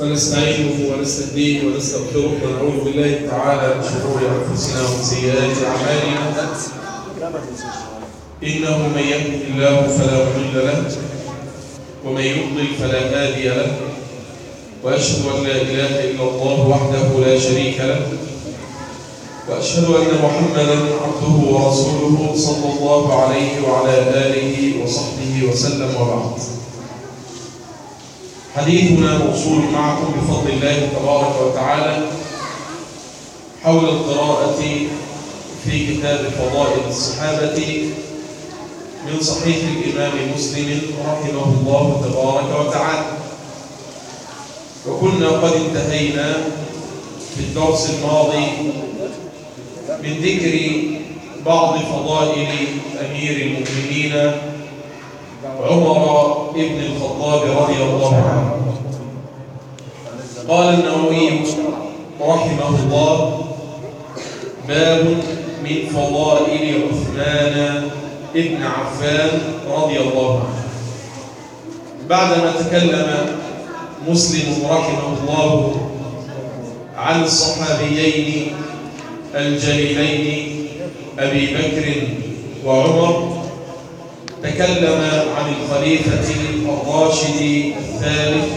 ونستعينه ونستهديه ونستغفره ونعوذ بالله تعالى من شرور أنفسنا ومن سيئات أعمالنا. إنه من يهده الله فلا مضل له ومن يضلل فلا هادي له. وأشهد أن لا إله إلا الله وحده لا شريك له. وأشهد أن محمدا عبده ورسوله صلى الله عليه وعلى آله وصحبه وسلم وبعد. حديثنا موصول معكم بفضل الله تبارك وتعالى حول القراءة في كتاب فضائل الصحابة من صحيح الإمام مسلم رحمه الله تبارك وتعالى. وكنا قد انتهينا في الدرس الماضي من ذكر بعض فضائل أمير المؤمنين عمر ابن الخطاب رضي الله عنه قال النووي رحمه الله باب من فضائل عثمان ابن عفان رضي الله عنه بعدما تكلم مسلم رحمه الله عن الصحابيين الجليلين أبي بكر وعمر تكلم عن الخليفة الراشد الثالث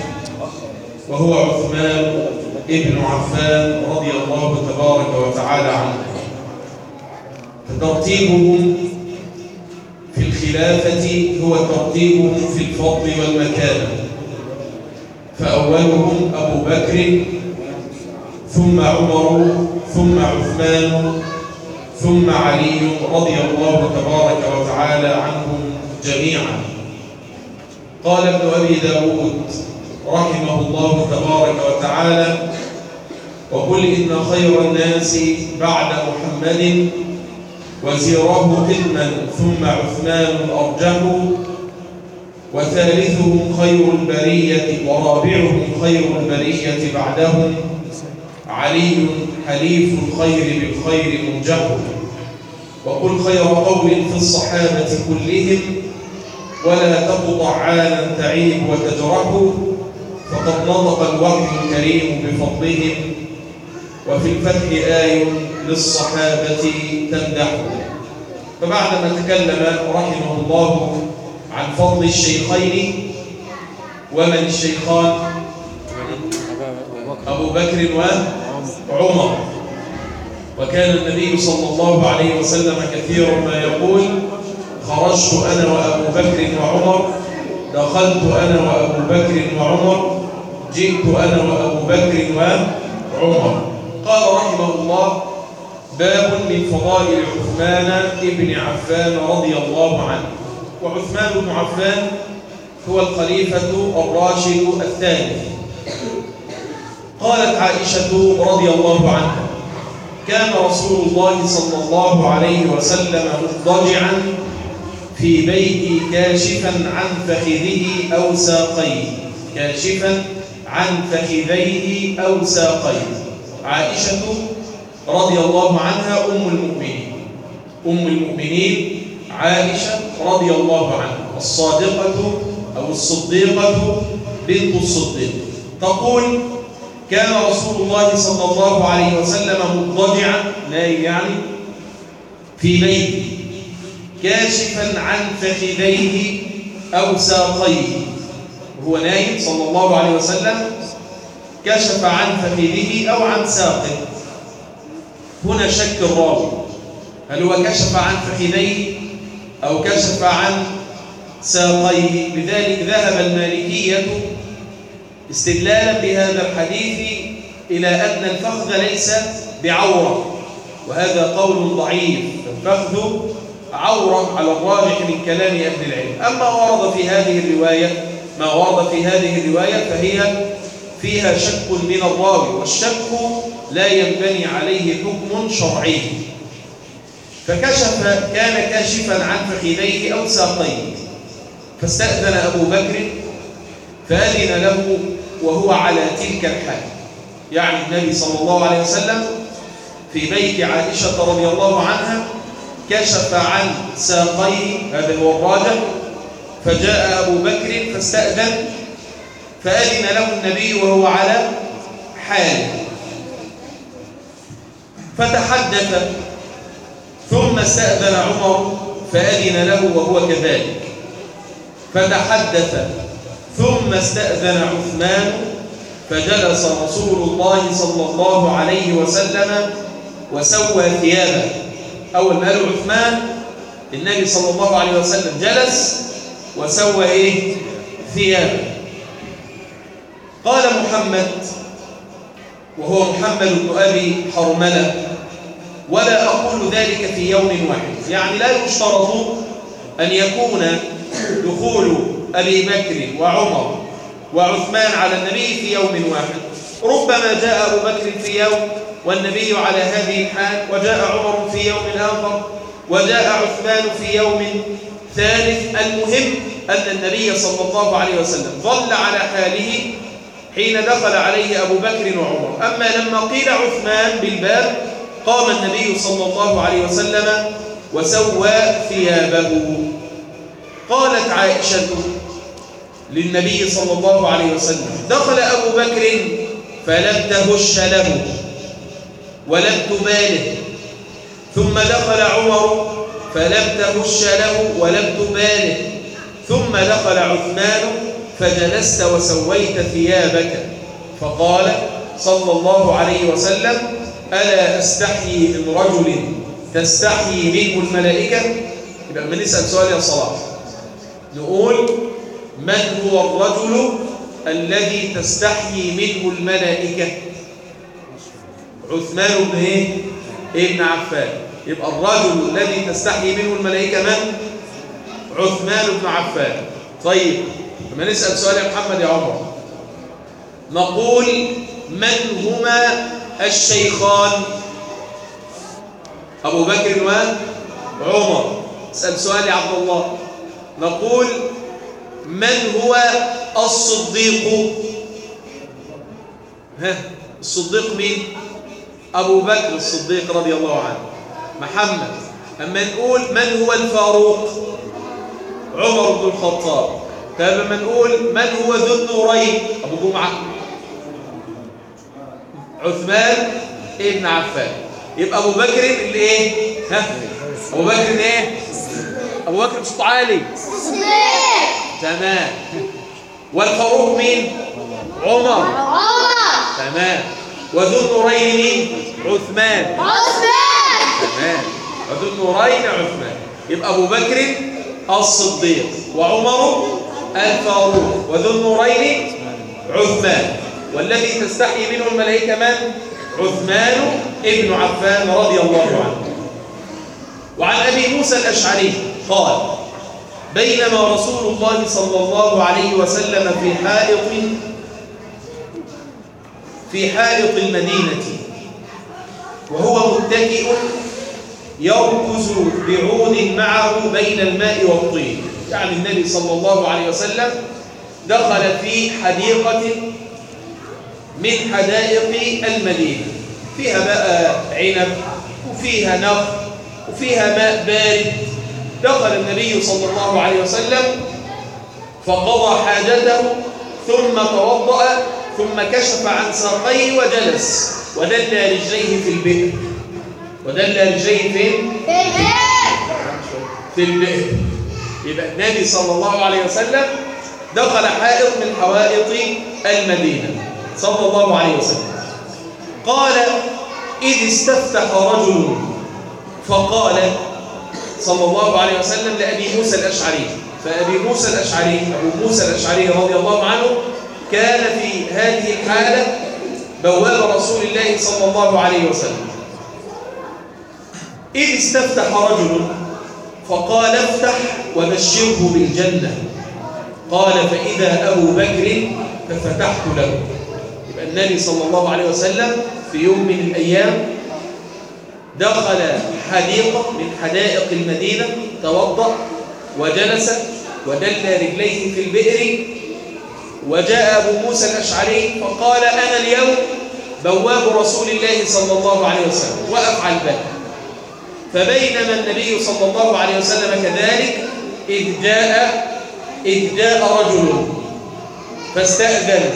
وهو عثمان ابن عفان رضي الله تبارك وتعالى عنه. فترتيبهم في الخلافة هو ترتيبهم في الفضل والمكان فأولهم أبو بكر ثم عمر ثم عثمان ثم علي رضي الله تبارك وتعالى عنهم. جميعا. قال ابن أبي داود رحمه الله تبارك وتعالى وقل إن خير الناس بعد محمد وزيره قدما ثم عثمان أرجه وثالثهم خير البرية ورابعهم خير البرية بعدهم علي حليف الخير بالخير منجه وقل خير قول في الصحابة كلهم ولا تقض عالا تعيب وتجرحه فقد نطق الوحي الكريم بفضلهم وفي الفتح آي للصحابة تمدحه. فبعدما تكلم رحمه الله عن فضل الشيخين ومن الشيخان؟ أبو بكر وعمر وكان النبي صلى الله عليه وسلم كثيرا ما يقول خرجت أنا وأبو بكر وعمر دخلت أنا وأبو بكر وعمر جئت أنا وأبو بكر وعمر. قال رحمه الله باب من فضائل عثمان ابن عفان رضي الله عنه. وعثمان بن عفان هو الخليفة الراشد الثاني. قالت عائشة رضي الله عنها كان رسول الله صلى الله عليه وسلم مضطجعا في بيتي كاشفا عن فخذه أو ساقيه. كاشفا عن فخذيه أو ساقيه. عائشة رضي الله عنها أم المؤمنين. أم المؤمنين عائشة رضي الله عنها. الصادقة أو الصديقة بنت الصديق. تقول كان رسول الله صلى الله عليه وسلم مضجعا لا يعني في بيته كاشفا عن فخذيه أو ساقيه. هو نايم صلى الله عليه وسلم كشف عن فخذه أو عن ساقه. هنا شك الراوي. هل هو كشف عن فخذيه أو كشف عن ساقيه؟ لذلك ذهب المالكية استدلالا بهذا الحديث إلى أن الفخذ ليس بعورة وهذا قول ضعيف. الفخذ عورا على الراجح من كلام أهل العلم. أما ورد في هذه الرواية ما ورد في هذه الرواية فهي فيها شك من الراوي والشك لا ينبني عليه حكم شرعي. فكشف كان كاشفا عن فخذيه أو ساقيه. فاستأذن أبو بكر فأذن له وهو على تلك الحال. يعني النبي صلى الله عليه وسلم في بيت عائشة رضي الله عنها كشف عن ساقيه هذا هو الراجح. فجاء أبو بكر فاستأذن فأذن له النبي وهو على حال فتحدث ثم استأذن عمر فأذن له وهو كذلك. فتحدث ثم استأذن عثمان فجلس رسول الله صلى الله عليه وسلم وسوى ثيابه. أول ما قاله عثمان النبي صلى الله عليه وسلم جلس وسوى إيه؟ ثيابه. قال محمد وهو محمد بن أبي حرملة ولا أقول ذلك في يوم واحد. يعني لا يشترط أن يكون دخول أبي بكر وعمر وعثمان على النبي في يوم واحد. ربما جاء أبو بكر في يوم والنبي على هذه الحال وجاء عمر في يوم آخر وجاء عثمان في يوم ثالث. المهم أن النبي صلى الله عليه وسلم ظل على حاله حين دخل عليه أبو بكر وعمر. أما لما قيل عثمان بالباب قام النبي صلى الله عليه وسلم وسوى ثيابه. قالت عائشة للنبي صلى الله عليه وسلم دخل أبو بكر فلم تهش له. ولم تباله. ثم دخل عمر فلم تهش له ولم تباله. ثم دخل عثمان فجلست وسويت ثيابك. فقال صلى الله عليه وسلم ألا أستحيي من رجل تستحيي منه الملائكة؟ يبقى لما نسأل سؤال يا صلاح نقول من هو الرجل الذي تستحيي منه الملائكة؟ عثمان بن إيه؟, إيه ابن عفان. يبقى الرجل الذي تستحيي منه الملائكة من؟ عثمان بن عفان. طيب لما نسأل سؤال يا محمد يا عمر. نقول من هما الشيخان؟ أبو بكر وعمر اسال سؤال يا عبد الله. نقول من هو الصديق؟ ها الصديق مين؟ أبو بكر الصديق رضي الله عنه. محمد أما نقول من هو الفاروق؟ عمر بن الخطاب. طيب أما نقول من هو ذو النورين؟ أبو جمعة عثمان ابن عفان. يبقى أبو بكر اللي إيه؟ ها؟ أبو بكر اللي إيه؟ أبو بكر بصوت عالي تمام. والفاروق مين؟ عمر. عمر. تمام. وذو النورين عثمان. عثمان! وذو النورين عثمان. يبقى أبو بكر الصديق وعمر الفاروق. وذو النورين عثمان. والذي تستحي منه الملائكة من؟ عثمان ابن عفان رضي الله عنه. وعن أبي موسى الأشعري قال بينما رسول الله صلى الله عليه وسلم في حائط في حائط المدينة. وهو متكئ يركز بعود معه بين الماء والطين. يعني النبي صلى الله عليه وسلم دخل في حديقة من حدائق المدينة. فيها بقى عنب وفيها نخل وفيها ماء بارد. دخل النبي صلى الله عليه وسلم فقضى حاجته ثم توضأ ثم كشف عن ساقيه وجلس ودل رجليه في البئر. ودل رجليه فين؟ في البئر. في البئر يبقى النبي صلى الله عليه وسلم دخل حائط من حوائط المدينة. صلى الله عليه وسلم. قال إذ استفتح رجل فقال صلى الله عليه وسلم لأبي موسى الأشعري. فأبي موسى الأشعري أبو موسى الأشعري رضي الله عنه كان في هذه الحالة بواب رسول الله صلى الله عليه وسلم. إذ استفتح رجل فقال افتح وبشره بالجنة. قال فإذا أبو بكر ففتحت له. يبقى النبي صلى الله عليه وسلم في يوم من الأيام دخل حديقة من حدائق المدينة توضأ وجلس ودل رجليه في البئر وجاء أبو موسى الأشعري فقال أنا اليوم بواب رسول الله صلى الله عليه وسلم وأفعل ذلك. فبينما النبي صلى الله عليه وسلم كذلك إذ جاء, إذ جاء رجل فاستأذن.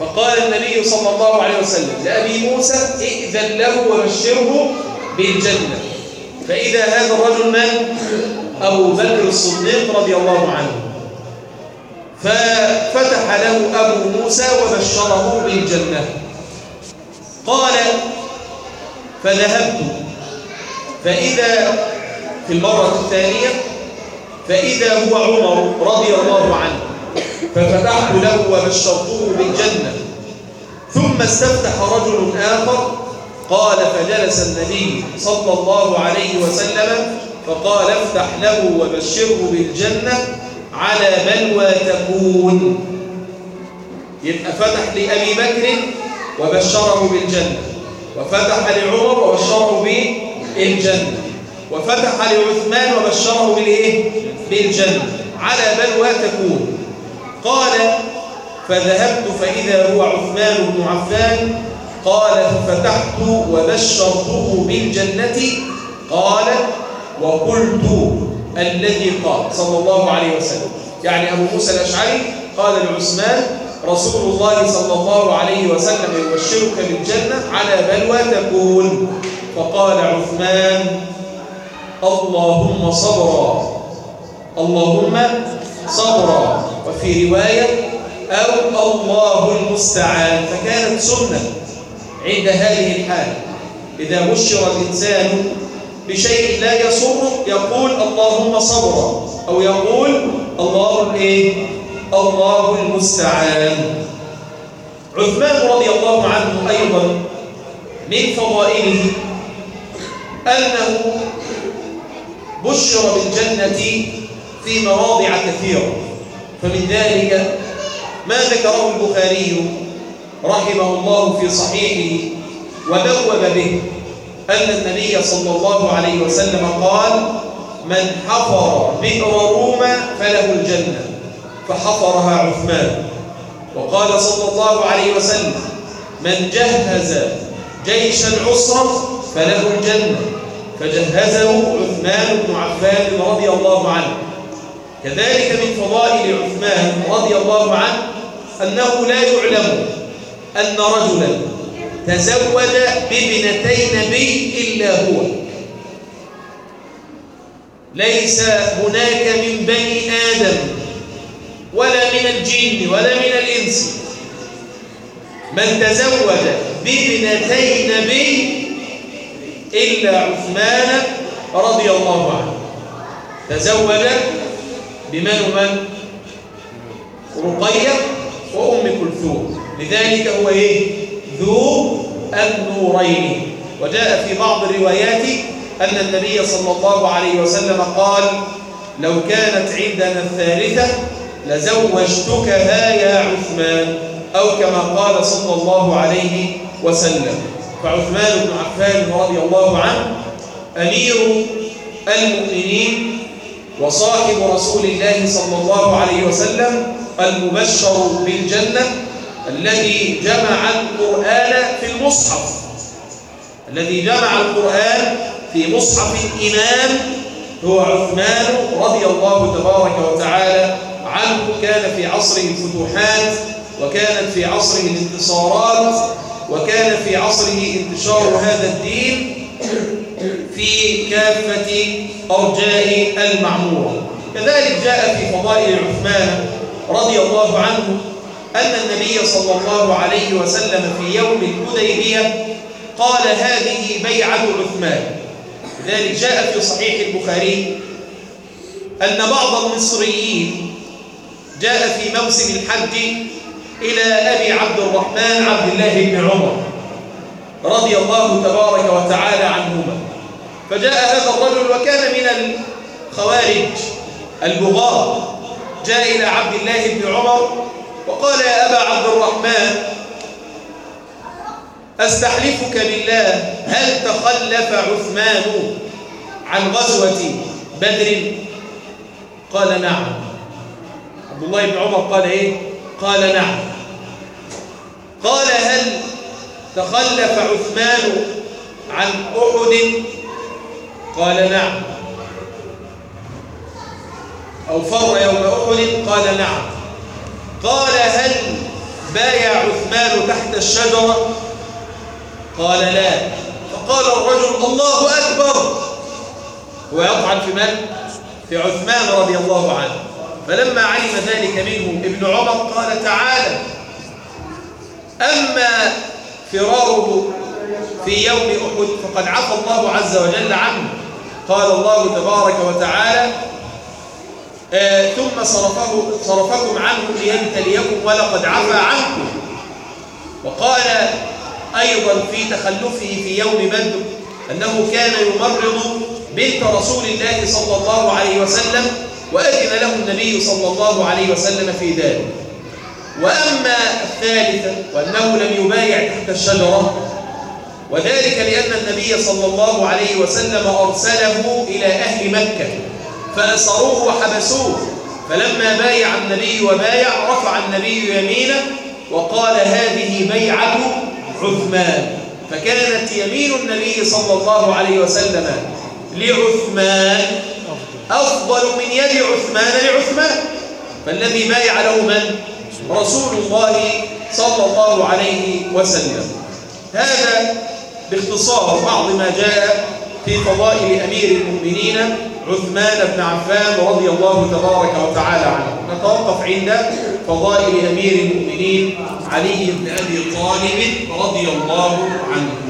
فقال النبي صلى الله عليه وسلم لأبي موسى ائذن له وبشره بالجنة. فإذا هذا الرجل من؟ أبو بكر الصديق رضي الله عنه. ففتح له أبو موسى وبشره بالجنة. قال فذهبت. فإذا في المرة الثانية فإذا هو عمر رضي الله عنه ففتحت له وبشرته بالجنة. ثم استفتح رجل آخر قال فجلس النبي صلى الله عليه وسلم فقال افتح له وبشره بالجنة. على بلوى تكون. يبقى فتح لأبي بكر وبشره بالجنة وفتح لعمر وبشره بالجنة وفتح لعثمان وبشره بالإيه؟ بالجنة. على بلوى تكون. قال فذهبت فإذا هو عثمان بن عفان. قال ففتحت وبشرته بالجنة. قال وقلت الذي قال صلى الله عليه وسلم. يعني أبو موسى الأشعري قال لعثمان رسول الله صلى الله عليه وسلم يبشرك بالجنة على بلوى تكون. فقال عثمان اللهم صبرا اللهم صبرا. وفي رواية أو الله المستعان. فكانت سنة عند هذه الحالة إذا بشر الإنسان بشيء لا يصر يقول اللهم صبرا أو يقول الله إيه؟ الله المستعان. عثمان رضي الله عنه أيضا من فضائله أنه بشر بالجنة في مواضع كثيرة. فمن ذلك ما ذكره البخاري رحمه الله في صحيحه ونوب به. أن النبي صلى الله عليه وسلم قال من حفر بئر روما فله الجنة فحفرها عثمان. وقال صلى الله عليه وسلم من جهز جيش العسرة فله الجنة فجهزه عثمان بن عفان رضي الله عنه. كذلك من فضائل عثمان رضي الله عنه أنه لا يعلم أن رجلا تزوج بابنتي نبي إلا هو. ليس هناك من بني آدم ولا من الجن ولا من الإنس. من تزوج بابنتي نبي إلا عثمان رضي الله عنه. تزوج بمن ومن رقية وأم كلثوم. لذلك هو إيه؟ ذو النورين. وجاء في بعض الروايات أن النبي صلى الله عليه وسلم قال لو كانت عندنا الثالثة لزوجتكها يا عثمان. أو كما قال صلى الله عليه وسلم. فعثمان بن عفان رضي الله عنه أمير المؤمنين وصاحب رسول الله صلى الله عليه وسلم المبشر بالجنة الذي جمع القرآن في المصحف. الذي جمع القرآن في مصحف الإمام هو عثمان رضي الله تبارك وتعالى عنه. كان في عصره الفتوحات وكانت في عصره الانتصارات وكان في عصره انتشار هذا الدين في كافة أرجاء المعمورة. كذلك جاء في فضائل عثمان رضي الله عنه أن النبي صلى الله عليه وسلم في يوم الهديبية قال هذه بيعة عثمان. لذلك جاء في صحيح البخاري أن بعض المصريين جاء في موسم الحج إلى أبي عبد الرحمن عبد الله بن عمر رضي الله تبارك وتعالى عنهما. فجاء هذا الرجل وكان من الخوارج البغاة. جاء إلى عبد الله بن عمر وقال يا أبا عبد الرحمن أستحلفك بالله هل تخلف عثمان عن غزوة بدر؟ قال نعم. عبد الله بن عمر قال إيه؟ قال نعم. قال هل تخلف عثمان عن أحد؟ قال نعم. أو فر يوم أحد؟ قال نعم. قال هل بايع عثمان تحت الشجرة؟ قال لا. فقال الرجل الله أكبر. ويطعن في من؟ في عثمان رضي الله عنه. فلما علم ذلك منه ابن عمر قال تعالى. أما فراره في يوم أحد فقد عفى الله عز وجل عنه. قال الله تبارك وتعالى آه، ثم صرفه صرفكم عنه ليبتليكم ولقد عفى عنكم. وقال أيضا في تخلفه في يوم بدر أنه كان يمرض بنت رسول الله صلى الله عليه وسلم وأذن له النبي صلى الله عليه وسلم في ذلك. وأما الثالثة وأنه لم يبايع تحت الشجرة وذلك لأن النبي صلى الله عليه وسلم أرسله إلى أهل مكة. فأسروه وحبسوه. فلما بايع النبي وبايع رفع النبي يمينه وقال هذه بيعة عثمان. فكانت يمين النبي صلى الله عليه وسلم لعثمان أفضل من يد عثمان لعثمان. فالذي بايع له من؟ رسول الله صلى الله عليه وسلم. هذا باختصار بعض ما جاء في فضائل أمير المؤمنين عثمان بن عفان رضي الله تبارك وتعالى عنه. نتوقف عند فضائل أمير المؤمنين علي بن أبي طالب رضي الله عنه.